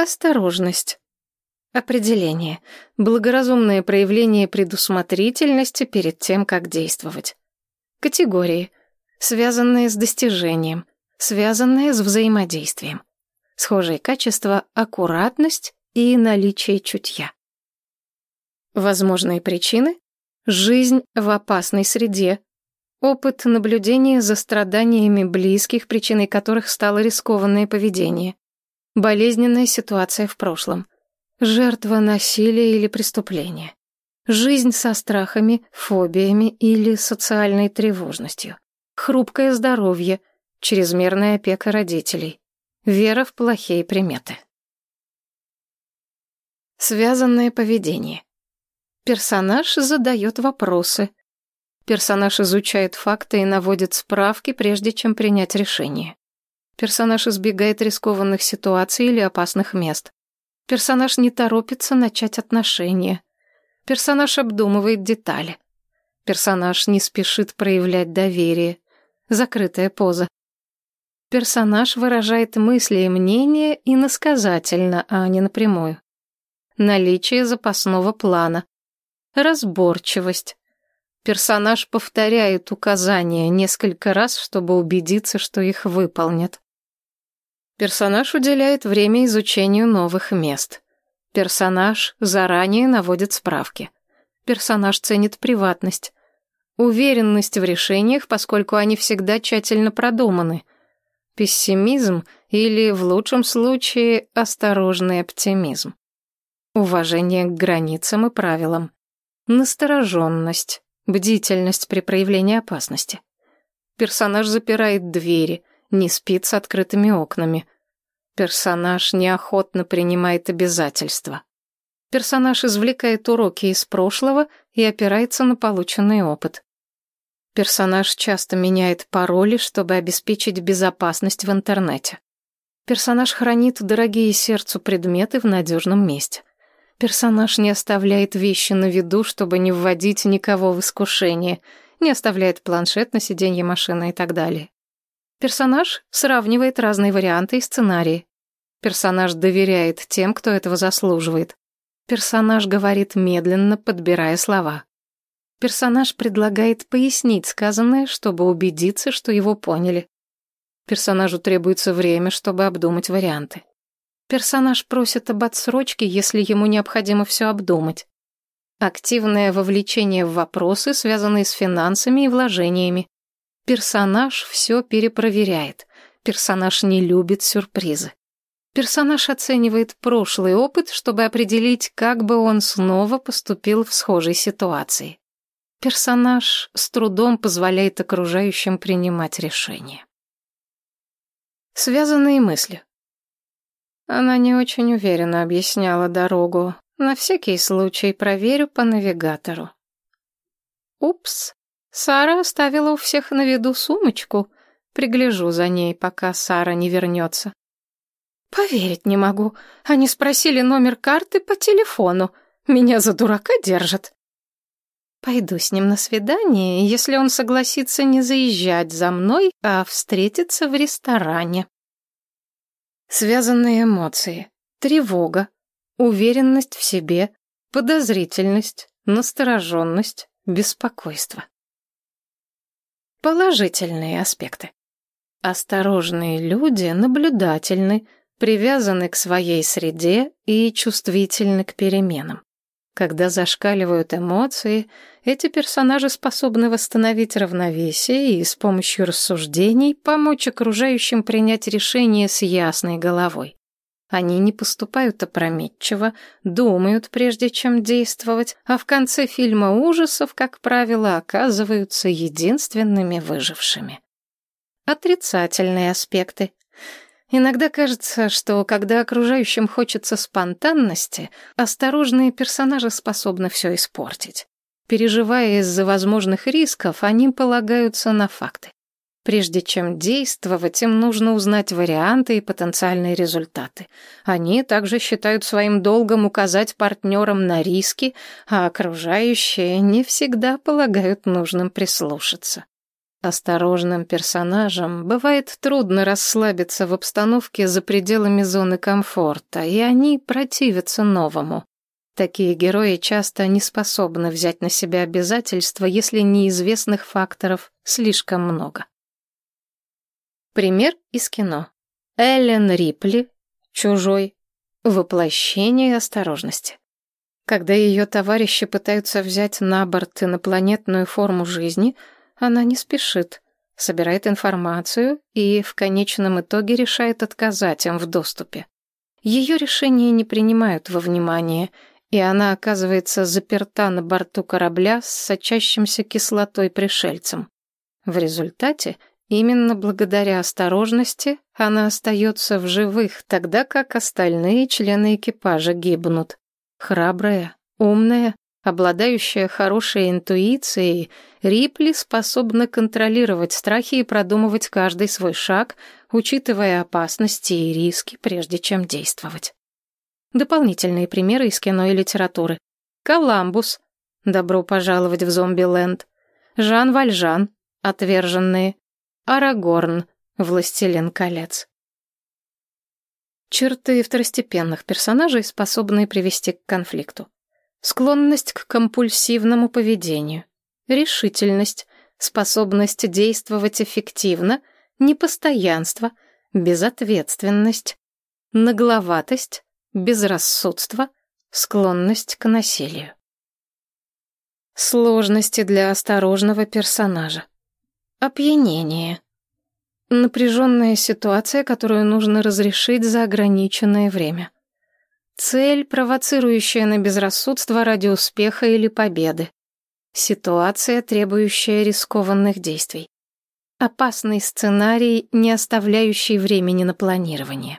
Осторожность. Определение. Благоразумное проявление предусмотрительности перед тем, как действовать. Категории. Связанные с достижением. Связанные с взаимодействием. Схожие качества – аккуратность и наличие чутья. Возможные причины – жизнь в опасной среде, опыт наблюдения за страданиями близких, причиной которых стало рискованное поведение, болезненная ситуация в прошлом, жертва насилия или преступления, жизнь со страхами, фобиями или социальной тревожностью, хрупкое здоровье, чрезмерная опека родителей, вера в плохие приметы. Связанное поведение. Персонаж задает вопросы. Персонаж изучает факты и наводит справки, прежде чем принять решение. Персонаж избегает рискованных ситуаций или опасных мест. Персонаж не торопится начать отношения. Персонаж обдумывает детали. Персонаж не спешит проявлять доверие. Закрытая поза. Персонаж выражает мысли и мнения иносказательно, а не напрямую. Наличие запасного плана разборчивость. Персонаж повторяет указания несколько раз, чтобы убедиться, что их выполнят. Персонаж уделяет время изучению новых мест. Персонаж заранее наводит справки. Персонаж ценит приватность. Уверенность в решениях, поскольку они всегда тщательно продуманы. Пессимизм или, в лучшем случае, осторожный оптимизм. Уважение к границам и правилам. Настороженность, бдительность при проявлении опасности. Персонаж запирает двери, не спит с открытыми окнами. Персонаж неохотно принимает обязательства. Персонаж извлекает уроки из прошлого и опирается на полученный опыт. Персонаж часто меняет пароли, чтобы обеспечить безопасность в интернете. Персонаж хранит дорогие сердцу предметы в надежном месте. Персонаж не оставляет вещи на виду, чтобы не вводить никого в искушение, не оставляет планшет на сиденье машины и так далее. Персонаж сравнивает разные варианты и сценарии. Персонаж доверяет тем, кто этого заслуживает. Персонаж говорит медленно, подбирая слова. Персонаж предлагает пояснить сказанное, чтобы убедиться, что его поняли. Персонажу требуется время, чтобы обдумать варианты. Персонаж просит об отсрочке, если ему необходимо все обдумать. Активное вовлечение в вопросы, связанные с финансами и вложениями. Персонаж все перепроверяет. Персонаж не любит сюрпризы. Персонаж оценивает прошлый опыт, чтобы определить, как бы он снова поступил в схожей ситуации. Персонаж с трудом позволяет окружающим принимать решения. Связанные мысли. Она не очень уверенно объясняла дорогу. На всякий случай проверю по навигатору. Упс. Сара оставила у всех на виду сумочку. Пригляжу за ней, пока Сара не вернется. Поверить не могу. Они спросили номер карты по телефону. Меня за дурака держат. Пойду с ним на свидание, если он согласится не заезжать за мной, а встретиться в ресторане. Связанные эмоции. Тревога, уверенность в себе, подозрительность, настороженность, беспокойство. Положительные аспекты. Осторожные люди наблюдательны, привязаны к своей среде и чувствительны к переменам. Когда зашкаливают эмоции, эти персонажи способны восстановить равновесие и с помощью рассуждений помочь окружающим принять решение с ясной головой. Они не поступают опрометчиво, думают, прежде чем действовать, а в конце фильма ужасов, как правило, оказываются единственными выжившими. Отрицательные аспекты. Иногда кажется, что когда окружающим хочется спонтанности, осторожные персонажи способны все испортить. Переживая из-за возможных рисков, они полагаются на факты. Прежде чем действовать, им нужно узнать варианты и потенциальные результаты. Они также считают своим долгом указать партнерам на риски, а окружающие не всегда полагают нужным прислушаться. Осторожным персонажам бывает трудно расслабиться в обстановке за пределами зоны комфорта, и они противятся новому. Такие герои часто не способны взять на себя обязательства, если неизвестных факторов слишком много. Пример из кино. Эллен Рипли, «Чужой», воплощение осторожности. Когда ее товарищи пытаются взять на борт инопланетную форму жизни, она не спешит, собирает информацию и в конечном итоге решает отказать им в доступе. Ее решения не принимают во внимание, и она оказывается заперта на борту корабля с сочащимся кислотой пришельцем. В результате, именно благодаря осторожности, она остается в живых, тогда как остальные члены экипажа гибнут. Храбрая, умная, обладающая хорошей интуицией, Рипли способна контролировать страхи и продумывать каждый свой шаг, учитывая опасности и риски, прежде чем действовать. Дополнительные примеры из кино и литературы. Коламбус. Добро пожаловать в зомби-ленд. Жан Вальжан. Отверженные. Арагорн. Властелин колец. Черты второстепенных персонажей, способные привести к конфликту. Склонность к компульсивному поведению. Решительность. Способность действовать эффективно. Непостоянство. Безответственность. Нагловатость безрассудство, склонность к насилию. Сложности для осторожного персонажа. Опьянение. Напряженная ситуация, которую нужно разрешить за ограниченное время. Цель, провоцирующая на безрассудство ради успеха или победы. Ситуация, требующая рискованных действий. Опасный сценарий, не оставляющий времени на планирование.